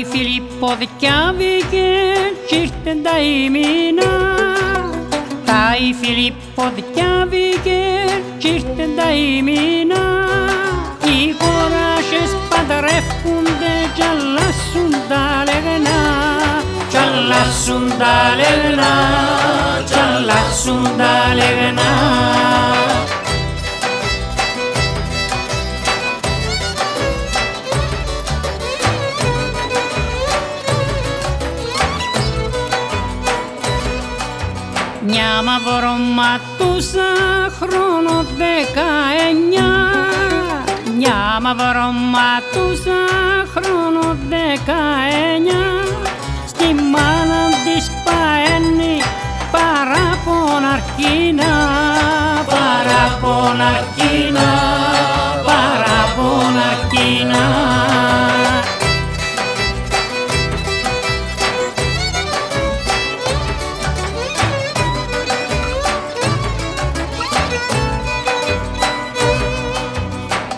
η Φιλίππο δικιάβηκε κι ήρθε τα ημίνα Τα η Φιλίππο δικιάβηκε κι ήρθε τα ημίνα Οι κοράσες παντρεύκονται κι αλλάσουν τα λεγνά κι αλλάσουν τα λεγνά κι αλλάσουν τα λεγνά Μια μαυροματούσα χρόνο δεκαεννιά. Μια μαυροματούσα χρόνο δεκαεννιά. Στη μάνα της παένει παραποναρκίνα Παραποναρκίνα, παραποναρκίνα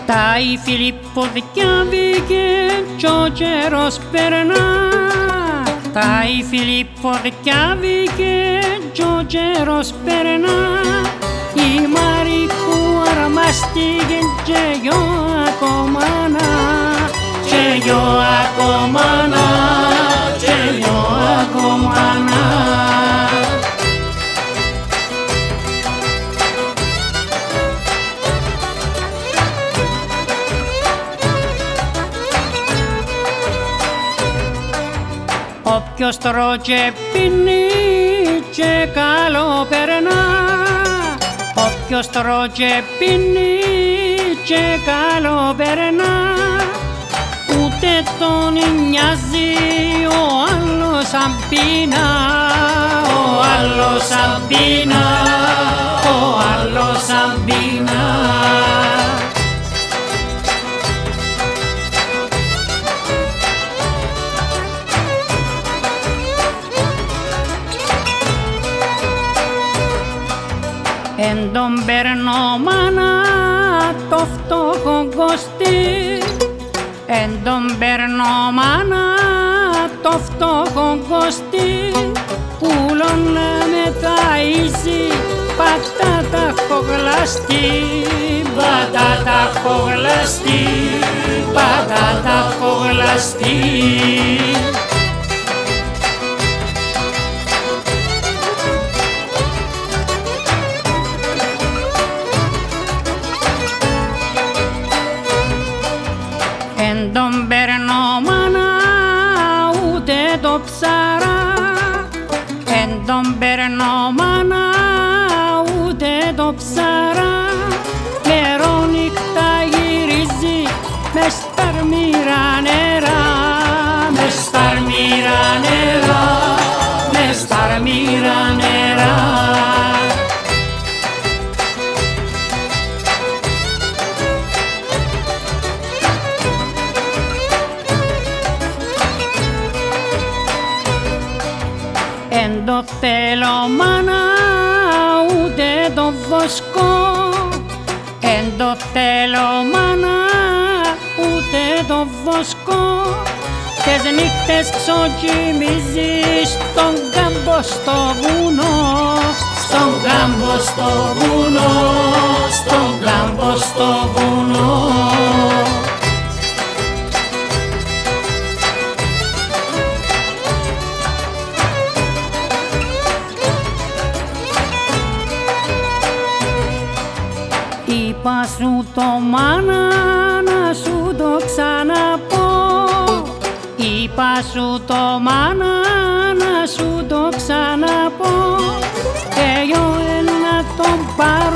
Τα η Φιλίππο δικιάβηκε κι ο καιρός περνά Τα η Φιλίππο δικιάβηκε κι ο καιρός περνά Η Μαρικού αρμάστηκε και γιο ακόμα να Και γιο ακόμα να Και γιο ακόμα να Όποιος τρώει και πίνει και καλό περνά. Όποιος τρώει και πίνει και καλό περνά. Ούτε τον νοιάζει ο άλλος αν πίνα Ο άλλος αν πίνα Εν τον παίρνω μάνα το φτωχό κοστί. Εν τον παίρνω μάνα το φτωχό κοστί. Πουλον με ταΐζει πατάτα χογλαστή. Πατάτα χογλαστή, πατάτα χογλαστή ψαρά Εν τον παίρνω μάνα ούτε το ψαρά Εν το θέλω μάνα ούτε το βοσκό. Εν το θέλω μάνα ούτε το βοσκό. Τες νύχτες ξοκοιμίζει στον κάμπο στο βουνό Στον κάμπο στο βουνό, στον κάμπο στο βουνό είπα σου το μάνα να σου το ξαναπώ. Είπα σου το μάνα να σου το ξαναπώ. Και εγώ ένα τον πάρω